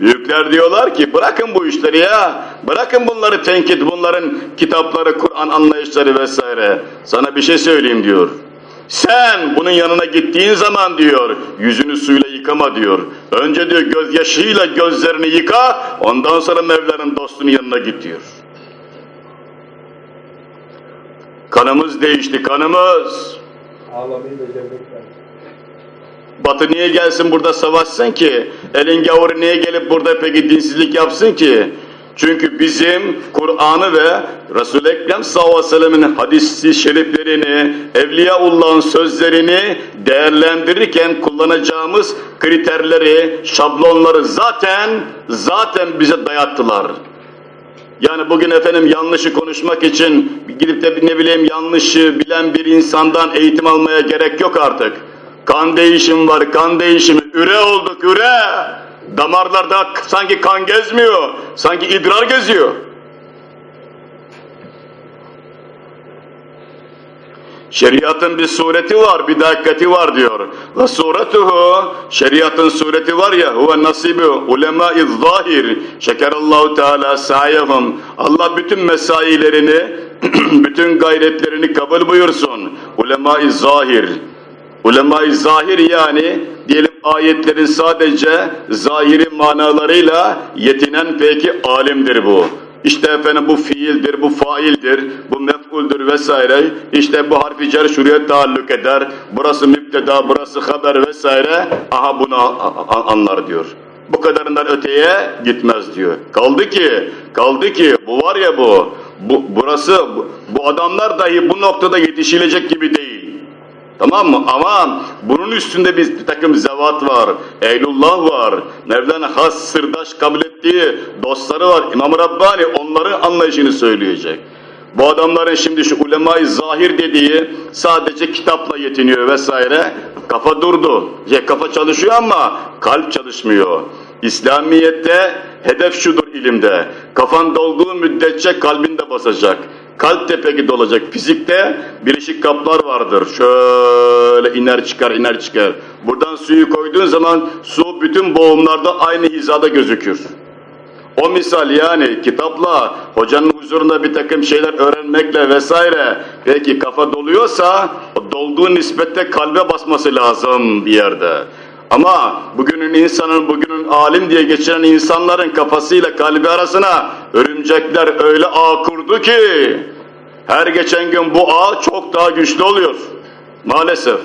Büyükler diyorlar ki bırakın bu işleri ya. Bırakın bunları tenkit, bunların kitapları, Kur'an anlayışları vesaire. Sana bir şey söyleyeyim diyor. Sen bunun yanına gittiğin zaman diyor, yüzünü suyla yıkama diyor. Önce diyor gözyaşıyla gözlerini yıka, ondan sonra Mevla'nın dostunun yanına git diyor. Kanımız değişti, kanımız. Batı niye gelsin burada savaşsın ki? Elin gavuru niye gelip burada peki dinsizlik yapsın ki? Çünkü bizim Kur'an'ı ve Resul-i Ekrem sallallahu aleyhi ve sellem'in hadisi şeriflerini, Evliyaullah'ın sözlerini değerlendirirken kullanacağımız kriterleri, şablonları zaten zaten bize dayattılar. Yani bugün efendim yanlışı konuşmak için gidip de ne bileyim yanlışı bilen bir insandan eğitim almaya gerek yok artık. Kan değişimi var, kan değişimi. Üre olduk, üre. Damarlarda sanki kan gezmiyor, sanki idrar geziyor. Şeriatın bir sureti var, bir dakikati var diyor. Ve suretuhu, şeriatın sureti var ya, huve nasibu ulemâ-i zahir. Şekerallahu Teala sayahum. Allah bütün mesailerini, bütün gayretlerini kabul buyursun. Ulemâ-i zahir. Ulema-i zahir yani diyelim ayetlerin sadece zahiri manalarıyla yetinen peki alimdir bu. İşte efendim bu fiildir, bu faildir, bu mef'uldür vesaire. İşte bu harfi cer şuraya taalluk eder. Burası müpteda, burası haber vesaire. Aha bunu anlar diyor. Bu kadarından öteye gitmez diyor. Kaldı ki, kaldı ki bu var ya bu, bu burası, bu, adamlar dahi bu noktada yetişilecek gibi değil. Tamam mı? Ama bunun üstünde bir, bir takım zevat var. Eylullah var. Mevlana has sırdaş kabul ettiği dostları var. İmam Rabbani onların anlayışını söyleyecek. Bu adamların şimdi şu ulemayı zahir dediği sadece kitapla yetiniyor vesaire. Kafa durdu. Ya kafa çalışıyor ama kalp çalışmıyor. İslamiyet'te hedef şudur ilimde. Kafan dolduğu müddetçe kalbin de basacak. Kalp de peki dolacak. Fizikte birleşik kaplar vardır. Şöyle iner çıkar iner çıkar. Buradan suyu koyduğun zaman su bütün boğumlarda aynı hizada gözükür. O misal yani kitapla, hocanın huzurunda bir takım şeyler öğrenmekle vesaire peki kafa doluyorsa dolduğu nispette kalbe basması lazım bir yerde. Ama bugünün insanın, bugünün alim diye geçiren insanların kafasıyla kalbi arasına örümcekler öyle ağ kurdu ki her geçen gün bu ağ çok daha güçlü oluyor. Maalesef.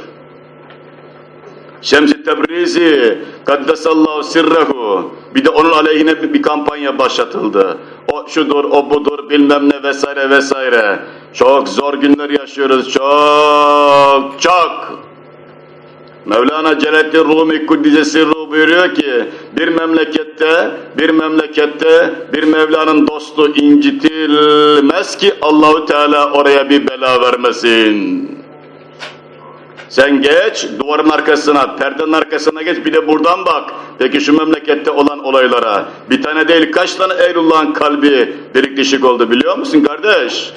Şems-i Tebrizi Kaddesallahu sirrehu. Bir de onun aleyhine bir, bir kampanya başlatıldı. O şudur, o budur, bilmem ne vesaire vesaire. Çok zor günler yaşıyoruz, çok, çok. Mevlana Celaleddin Rumi Kuddise Sirru buyuruyor ki bir memlekette bir memlekette bir Mevla'nın dostu incitilmez ki Allahu Teala oraya bir bela vermesin. Sen geç duvarın arkasına, perdenin arkasına geç bir de buradan bak. Peki şu memlekette olan olaylara bir tane değil kaç tane Eylullah'ın kalbi delik deşik oldu biliyor musun kardeş?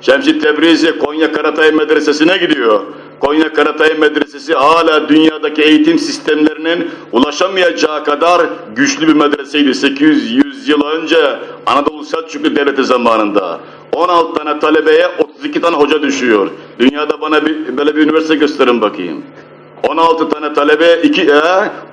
Şemsi Tebrizi Konya Karatay Medresesi'ne gidiyor. Konya Karatay Medresesi hala dünyadaki eğitim sistemlerinin ulaşamayacağı kadar güçlü bir medreseydi 800 yıl önce Anadolu Selçuklu Devleti zamanında. 16 tane talebeye 32 tane hoca düşüyor. Dünyada bana bir, böyle bir üniversite gösterin bakayım. 16 tane talebe, 2 e,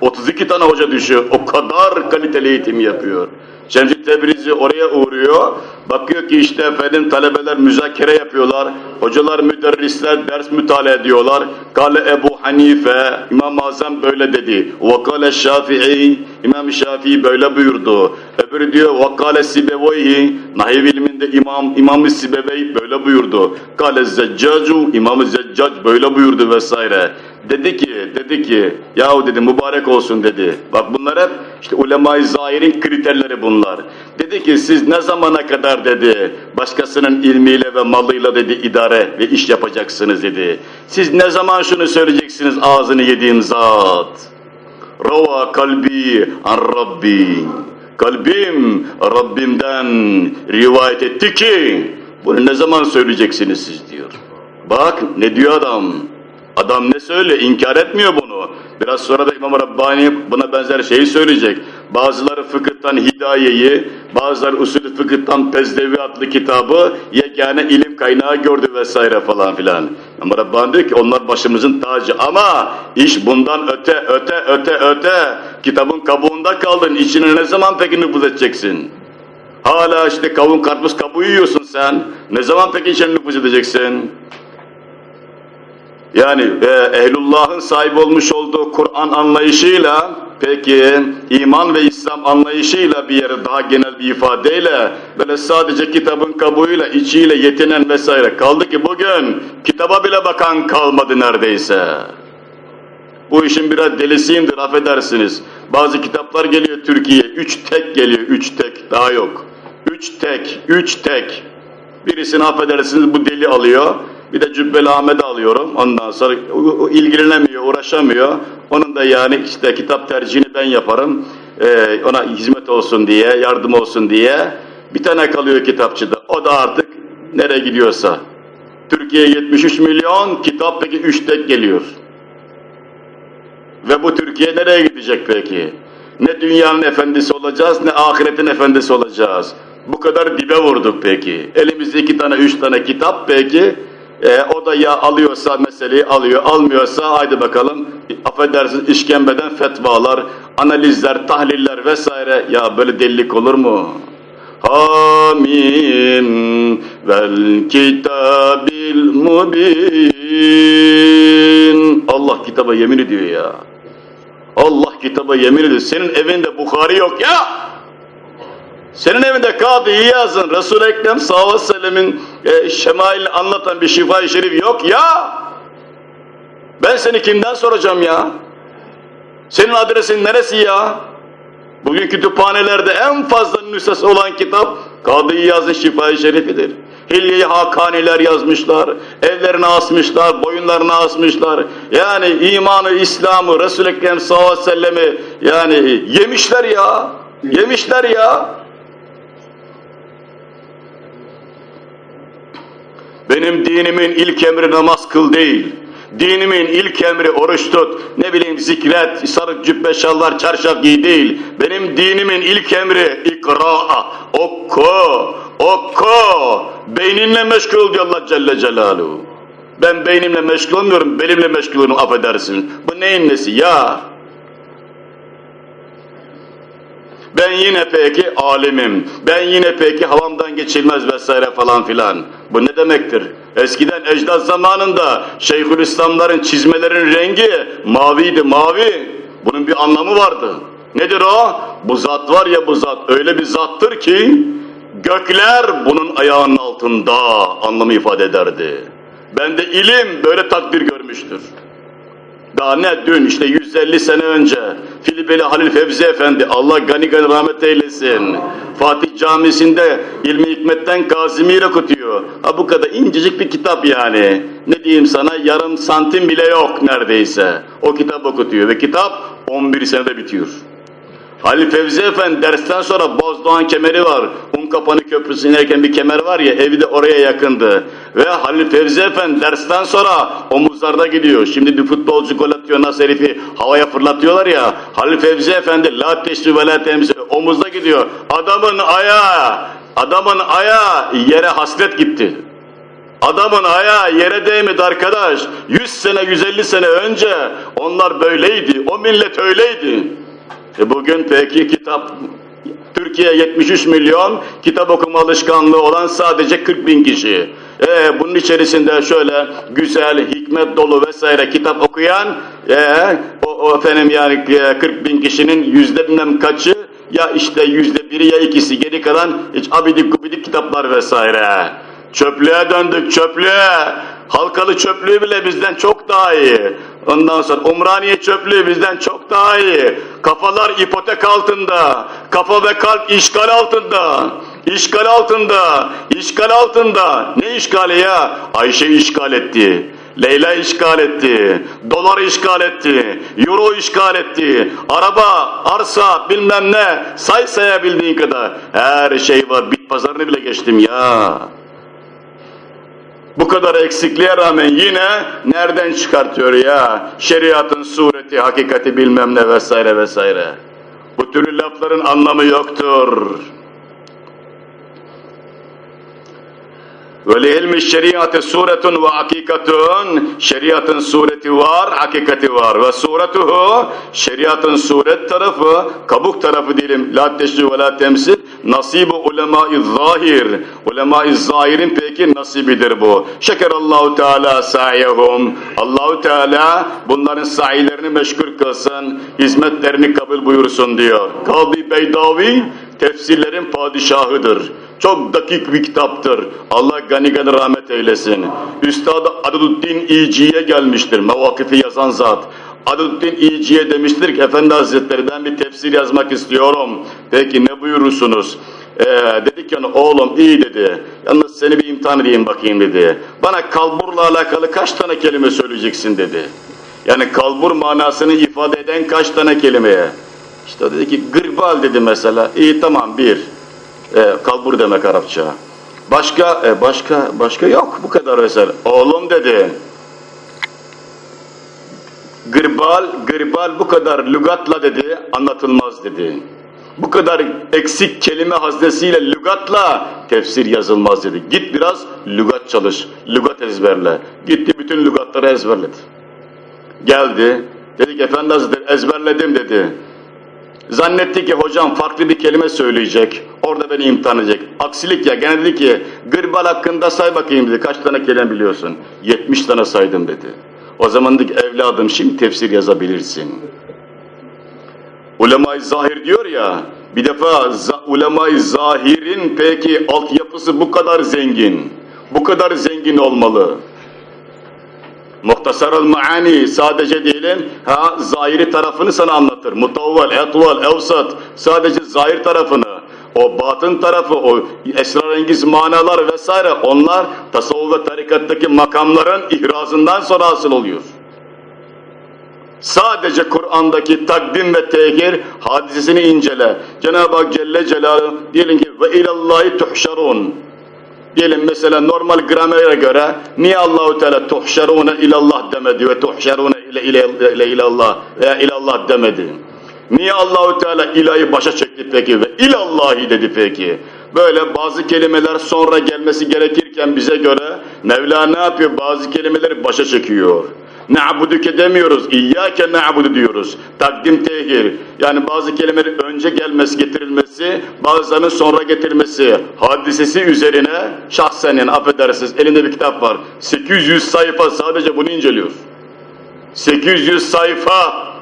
32 tane hoca düşüyor. O kadar kaliteli eğitim yapıyor. Şemsi Tebrizi oraya uğruyor. Bakıyor ki işte efendim talebeler müzakere yapıyorlar. Hocalar, müderrisler ders mütalaa ediyorlar. Kale Ebu Hanife, İmam-ı Azam böyle dedi. Vakale Şafii, İmam Şafii böyle buyurdu. Öbürü diyor Vakale Sibevoyi, Nahiv ilminde İmam, İmam-ı Sibevey böyle buyurdu. Kale Zeccacu, İmam-ı Zeccac böyle buyurdu vesaire. Dedi ki, dedi ki, yahu dedi mübarek olsun dedi. Bak bunlar hep işte ulema-i zahirin kriterleri bunlar. Dedi ki siz ne zamana kadar dedi başkasının ilmiyle ve malıyla dedi idare ve iş yapacaksınız dedi. Siz ne zaman şunu söyleyeceksiniz ağzını yediğim zat. Rava kalbi an Rabbi. Kalbim Rabbimden rivayet etti ki bunu ne zaman söyleyeceksiniz siz diyor. Bak ne diyor adam. Adam ne söyle? İnkar etmiyor bunu. Biraz sonra da İmam Rabbani buna benzer şeyi söyleyecek. Bazıları fıkıhtan hidayeyi, bazıları usulü fıkıhtan pezdevi adlı kitabı yegane ilim kaynağı gördü vesaire falan filan. İmam Rabbani diyor ki onlar başımızın tacı ama iş bundan öte öte öte öte kitabın kabuğunda kaldın. İçine ne zaman peki nüfuz edeceksin? Hala işte kavun karpuz kabuğu yiyorsun sen. Ne zaman peki içine nüfuz edeceksin? Yani e, ehlullahın sahip olmuş olduğu Kur'an anlayışıyla peki iman ve İslam anlayışıyla bir yere daha genel bir ifadeyle böyle sadece kitabın kabuğuyla içiyle yetinen vesaire kaldı ki bugün kitaba bile bakan kalmadı neredeyse. Bu işin biraz delisiyimdir affedersiniz. Bazı kitaplar geliyor Türkiye'ye. Üç tek geliyor. Üç tek. Daha yok. Üç tek. Üç tek. Birisini affedersiniz bu deli alıyor. Bir de Cübbeli Ahmet'i alıyorum. Ondan sonra ilgilenemiyor, uğraşamıyor. Onun da yani işte kitap tercihini ben yaparım. Ee, ona hizmet olsun diye, yardım olsun diye. Bir tane kalıyor kitapçıda. O da artık nereye gidiyorsa. Türkiye 73 milyon, kitap peki 3 tek geliyor. Ve bu Türkiye nereye gidecek peki? Ne dünyanın efendisi olacağız, ne ahiretin efendisi olacağız. Bu kadar dibe vurduk peki. Elimizde iki tane, üç tane kitap peki. E, o da ya alıyorsa meseleyi alıyor, almıyorsa haydi bakalım affedersiniz işkembeden fetvalar, analizler, tahliller vesaire. Ya böyle delilik olur mu? Hamim vel kitabil mubin. Allah kitaba yemin ediyor ya. Allah kitaba yemin ediyor. Senin evinde Bukhari yok ya. Senin evinde Kadı İyaz'ın, Resul-i Ekrem sallallahu aleyhi ve sellemin e, şemailini anlatan bir şifa-i şerif yok ya. Ben seni kimden soracağım ya? Senin adresin neresi ya? Bugün kütüphanelerde en fazla nüshası olan kitap Kadı İyaz'ın şifa-i şerifidir. Hilye-i Hakaniler yazmışlar, evlerine asmışlar, boyunlarına asmışlar. Yani imanı, İslam'ı, Resul-i Ekrem sallallahu aleyhi ve sellemi yani yemişler ya, yemişler ya. Benim dinimin ilk emri namaz kıl değil. Dinimin ilk emri oruç tut, ne bileyim zikret, sarık cübbe şalvar, çarşaf giy değil. Benim dinimin ilk emri ikra, oku, oku. Beyninle meşgul diyor Allah Celle Celaluhu. Ben beynimle meşgul olmuyorum, benimle meşgul olun affedersin. Bu neyin nesi ya? Ben yine peki alimim, ben yine peki havamdan geçilmez vesaire falan filan. Bu ne demektir? Eskiden ecdat zamanında Şeyhülislamların çizmelerin rengi maviydi, mavi. Bunun bir anlamı vardı. Nedir o? Bu zat var ya bu zat öyle bir zattır ki gökler bunun ayağının altında anlamı ifade ederdi. Ben de ilim böyle takdir görmüştür. Daha ne dün işte 150 sene önce Filipeli Halil Fevzi Efendi Allah gani gani rahmet eylesin. Fatih Camisi'nde ilmi hikmetten Kazimir okutuyor. Ha bu kadar incecik bir kitap yani. Ne diyeyim sana yarım santim bile yok neredeyse. O kitap okutuyor ve kitap 11 senede bitiyor. Halil Fevzi Efendi dersten sonra Bozdoğan kemeri var. Unkapanı Köprüsü inerken bir kemer var ya evi de oraya yakındı. Ve Halil Fevzi Efendi dersten sonra omuzlarda gidiyor. Şimdi bir futbolcu gol atıyor nasıl herifi havaya fırlatıyorlar ya. Halil Fevzi Efendi la teşri ve la temsil omuzda gidiyor. Adamın ayağı, adamın ayağı yere hasret gitti. Adamın ayağı yere değmedi arkadaş. 100 sene 150 sene önce onlar böyleydi. O millet öyleydi. E bugün peki kitap Türkiye 73 milyon kitap okuma alışkanlığı olan sadece 40 bin kişi. E, bunun içerisinde şöyle güzel, hikmet dolu vesaire kitap okuyan e, o, o efendim yani e, 40 bin kişinin yüzde bilmem kaçı ya işte yüzde biri ya ikisi geri kalan hiç abidik gubidik kitaplar vesaire. Çöplüğe döndük çöplüğe. Halkalı çöplüğü bile bizden çok daha iyi. Ondan sonra Umraniye çöplüğü bizden çok daha iyi. Kafalar ipotek altında. Kafa ve kalp işgal altında. İşgal altında. İşgal altında. Ne işgali ya? Ayşe işgal etti. Leyla işgal etti, dolar işgal etti, euro işgal etti, araba, arsa bilmem ne say sayabildiğin kadar her şey var. Bit pazarını bile geçtim ya. Bu kadar eksikliğe rağmen yine nereden çıkartıyor ya? Şeriatın sureti, hakikati bilmem ne vesaire vesaire. Bu türlü lafların anlamı yoktur. Ve lihilmi şeriatı suretun ve hakikatun şeriatın sureti var, hakikati var. Ve suretuhu şeriatın suret tarafı, kabuk tarafı diyelim. La teşri ve la temsil. Nasibu ulemâ-i zahir. Ulemâ-i zahirin peki nasibidir bu. Şekerallahu Teala sa'yehum. Allahu Teala bunların sahilerini meşgul kılsın, hizmetlerini kabul buyursun diyor. Kadı Beydavi tefsirlerin padişahıdır. Çok dakik bir kitaptır. Allah gani gani rahmet eylesin. Üstad Aduddin İci'ye gelmiştir. Mevakifi yazan zat. Aduddin İci'ye demiştir ki Efendi Hazretleri ben bir tefsir yazmak istiyorum. Peki ne buyurursunuz? Ee, dedi ki ona, oğlum iyi dedi. Yalnız seni bir imtihan edeyim bakayım dedi. Bana kalburla alakalı kaç tane kelime söyleyeceksin dedi. Yani kalbur manasını ifade eden kaç tane kelimeye? İşte dedi ki gırbal dedi mesela. İyi tamam bir. E, kalbur demek Arapça. Başka, e, başka, başka yok bu kadar mesela. Oğlum dedi. Gırbal, gırbal bu kadar lügatla dedi anlatılmaz dedi. Bu kadar eksik kelime haznesiyle lügatla tefsir yazılmaz dedi. Git biraz lügat çalış, lügat ezberle. Gitti bütün lügatları ezberledi. Geldi, dedi ki Efendi ezberledim dedi. Zannetti ki hocam farklı bir kelime söyleyecek. Orada beni imtihan edecek. Aksilik ya gene dedi ki gırbal hakkında say bakayım dedi. Kaç tane kelime biliyorsun? 70 tane saydım dedi. O zaman dedi ki evladım şimdi tefsir yazabilirsin. Ulema-i zahir diyor ya bir defa za, ulema-i zahirin peki altyapısı bu kadar zengin. Bu kadar zengin olmalı. Muhtasarul maani sadece diyelim ha zahiri tarafını sana anlatır. Mutavval, etval, evsat sadece zahir tarafını. O batın tarafı, o esrarengiz manalar vesaire onlar tasavvuf ve tarikattaki makamların ihrazından sonra hasıl oluyor. Sadece Kur'an'daki takdim ve tehir hadisesini incele. Cenab-ı Hak Celle Celaluhu diyelim ki ve ilallahi tuhşarun. Diyelim mesela normal gramere göre niye Allahu Teala tuhşerune ilallah demedi ve tuhşerune ile, ile, ile ilallah veya ilallah demedi? Niye Allahu Teala ilahi başa çekti peki ve ilallahi dedi peki? Böyle bazı kelimeler sonra gelmesi gerekirken bize göre Mevla ne yapıyor? Bazı kelimeleri başa çekiyor. Na'buduke demiyoruz, İyyâke na'budu diyoruz. Takdim tehir. Yani bazı kelimelerin önce gelmesi, getirilmesi, bazılarının sonra getirilmesi hadisesi üzerine şahsen yani affedersiniz elinde bir kitap var. 800 sayfa sadece bunu inceliyor. 800 sayfa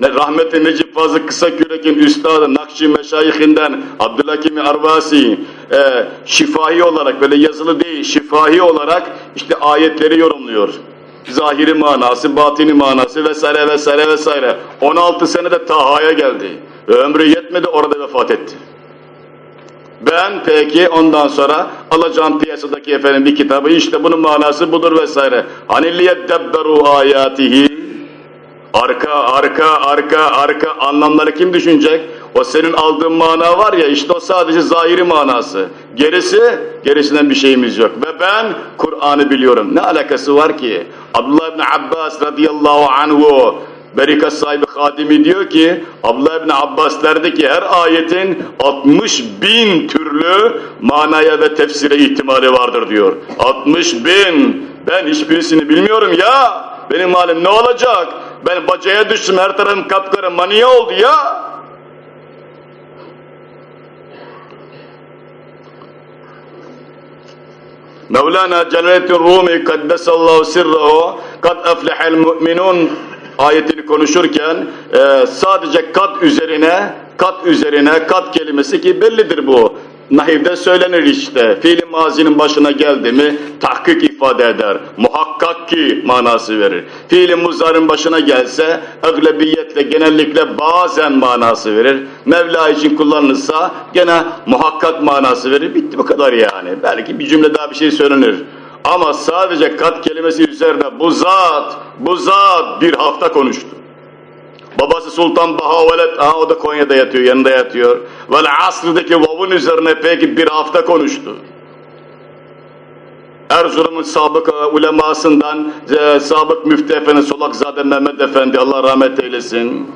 Ne rahmetli Necip Fazıl Kısakürek'in üstadı Nakşi Meşayihinden Abdülhakim Arvasi e, şifahi olarak böyle yazılı değil şifahi olarak işte ayetleri yorumluyor. Zahiri manası, batini manası vesaire vesaire vesaire. 16 senede Taha'ya geldi. Ömrü yetmedi orada vefat etti. Ben peki ondan sonra alacağım piyasadaki efendim bir kitabı işte bunun manası budur vesaire. Hani liyedebberu ayatihi Arka, arka, arka, arka anlamları kim düşünecek? O senin aldığın mana var ya işte o sadece zahiri manası. Gerisi, gerisinden bir şeyimiz yok. Ve ben Kur'an'ı biliyorum. Ne alakası var ki? Abdullah ibn Abbas radıyallahu anhu Berikat sahibi Hadimi diyor ki Abdullah ibn Abbas derdi ki her ayetin 60 bin türlü manaya ve tefsire ihtimali vardır diyor. 60 bin. Ben hiçbirisini bilmiyorum ya. Benim halim ne olacak? Ben bacaya düştüm her tarafım kapkara maniye oldu ya. Mevlana Celaleddin Rumi Kaddesallahu sirrahu kad eflehel müminun ayetini konuşurken e, sadece kat üzerine kat üzerine kat kelimesi ki bellidir bu. Nahivde söylenir işte. Fiili mazinin başına geldi mi tahkik ifade eder. Muhakkak ki manası verir. Fiili muzarın başına gelse aglebiyetle genellikle bazen manası verir. Mevla için kullanılırsa gene muhakkak manası verir. Bitti bu kadar yani. Belki bir cümle daha bir şey söylenir. Ama sadece kat kelimesi üzerine bu zat, bu zat bir hafta konuştu. Babası Sultan Bahavelet, aha o da Konya'da yatıyor, yanında yatıyor. Vel asrıdaki vavun üzerine peki bir hafta konuştu. Erzurum'un sabık e, ulemasından e, sabık müftü efendi Solakzade Mehmet Efendi Allah rahmet eylesin.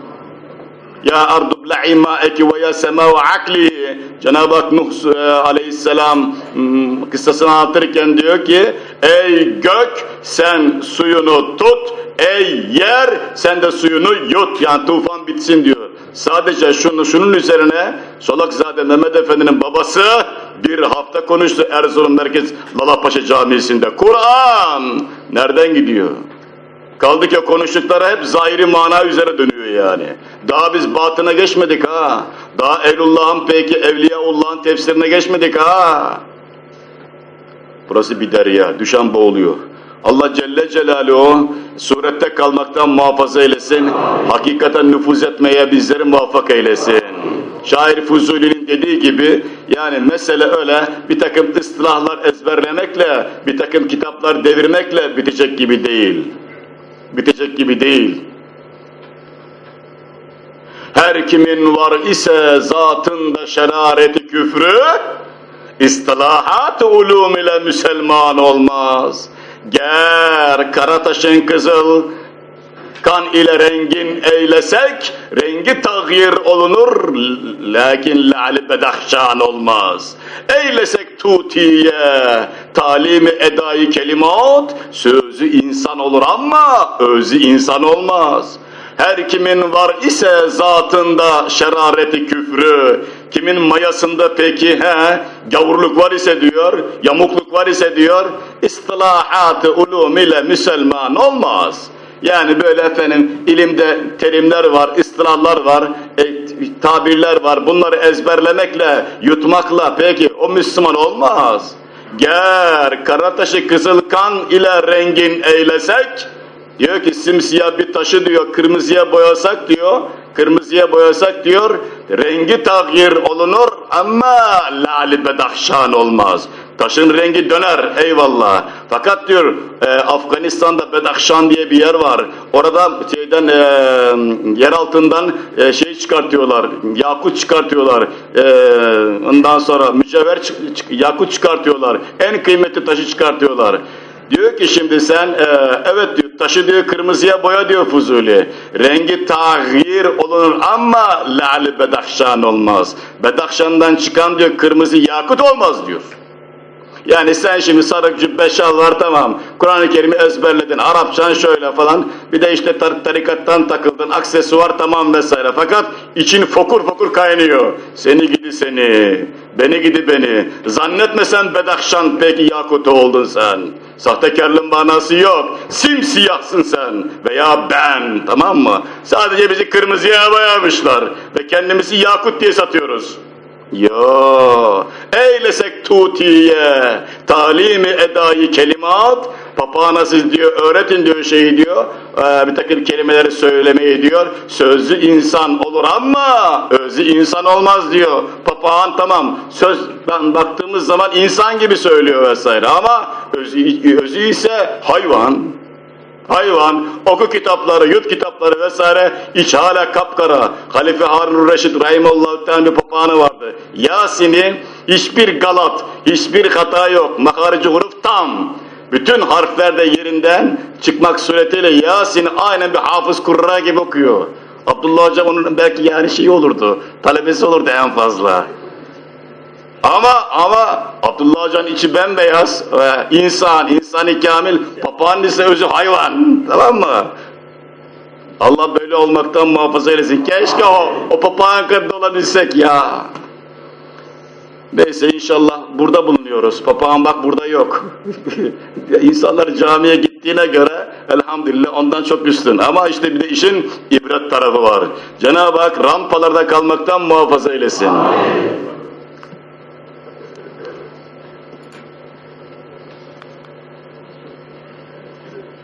Ya ardu bla'i ma'eki ve ya sema ve akli. Cenab-ı Hak Nuh e, aleyhisselam hmm, kıssasını anlatırken diyor ki Ey gök sen suyunu tut, ey yer sen de suyunu yut. Yani tufan bitsin diyor. Sadece şunu, şunun üzerine Solakzade Mehmet Efendi'nin babası bir hafta konuştu Erzurum Merkez Lalapaşa Camisi'nde. Kur'an nereden gidiyor? Kaldı ki konuştukları hep zahiri mana üzere dönüyor yani. Daha biz batına geçmedik ha. Daha Ehlullah'ın peki Evliyaullah'ın tefsirine geçmedik ha. Burası bir derya, düşen boğuluyor. Allah Celle Celaluhu surette kalmaktan muhafaza eylesin. Hakikaten nüfuz etmeye bizleri muvaffak eylesin. Şair Fuzuli'nin dediği gibi yani mesele öyle bir takım ıslahlar ezberlemekle, bir takım kitaplar devirmekle bitecek gibi değil. Bitecek gibi değil. Her kimin var ise zatında şerareti küfrü, istilahat ulum ile Müslüman olmaz. Ger Karataş'ın kızıl kan ile rengin eylesek rengi tağyir olunur lakin la'li bedahşan olmaz. Eylesek tutiye talimi edayı kelimat sözü insan olur ama özü insan olmaz. Her kimin var ise zatında şerareti küfrü, kimin mayasında peki he, gavurluk var ise diyor, yamukluk var ise diyor, istilahat-ı ulum ile Müslüman olmaz. Yani böyle efendim ilimde terimler var, istilahlar var, e, tabirler var. Bunları ezberlemekle, yutmakla peki o Müslüman olmaz. Ger karataşı kızıl kan ile rengin eylesek, diyor ki simsiyah bir taşı diyor kırmızıya boyasak diyor, kırmızıya boyasak diyor, rengi tağyir olunur ama lali bedahşan olmaz. Taşın rengi döner eyvallah. Fakat diyor e, Afganistan'da Bedakşan diye bir yer var. Orada şeyden e, yer altından e, şey çıkartıyorlar. Yakut çıkartıyorlar. E, ondan sonra mücevher yakut çıkartıyorlar. En kıymetli taşı çıkartıyorlar. Diyor ki şimdi sen e, evet diyor taşı diyor kırmızıya boya diyor Fuzuli. Rengi tahir olunur ama lali bedakşan olmaz. Bedakşandan çıkan diyor kırmızı yakut olmaz diyor. Yani sen şimdi sarık cübbe şal var tamam. Kur'an-ı Kerim'i ezberledin. Arapçan şöyle falan. Bir de işte tar tarikattan takıldın. Aksesuar tamam vesaire. Fakat için fokur fokur kaynıyor. Seni gidi seni. Beni gidi beni. Zannetme sen Bedakşan peki Yakutu oldun sen. Sahtekarlığın manası yok. Simsiyahsın sen veya ben tamam mı? Sadece bizi kırmızıya boyamışlar ve kendimizi Yakut diye satıyoruz. Yo, eylesek tutiye, talimi edayı kelimat, papağana siz diyor, öğretin diyor şeyi diyor, ee, bir takım kelimeleri söylemeyi diyor, sözlü insan olur ama özlü insan olmaz diyor. Papağan tamam, söz, ben baktığımız zaman insan gibi söylüyor vesaire ama özü, özü ise hayvan. Hayvan, oku kitapları, yut kitapları vesaire, iç hala kapkara. Halife Harun Reşit Rahimallahu Teala bir papağanı vardı. Yasin'i hiçbir galat, hiçbir hata yok. Makarici huruf tam. Bütün harfler de yerinden çıkmak suretiyle Yasin'i aynen bir hafız kurra gibi okuyor. Abdullah Hocam onun belki yani şey olurdu, talebesi olurdu en fazla. Ama ama Abdullah Hoca'nın içi bembeyaz, e, insan, insani kamil, papağanın ise özü hayvan, tamam mı? Allah böyle olmaktan muhafaza eylesin. Keşke o, o papağan kadar olabilsek ya. Neyse inşallah burada bulunuyoruz. Papağan bak burada yok. İnsanlar camiye gittiğine göre elhamdülillah ondan çok üstün. Ama işte bir de işin ibret tarafı var. Cenab-ı Hak rampalarda kalmaktan muhafaza eylesin.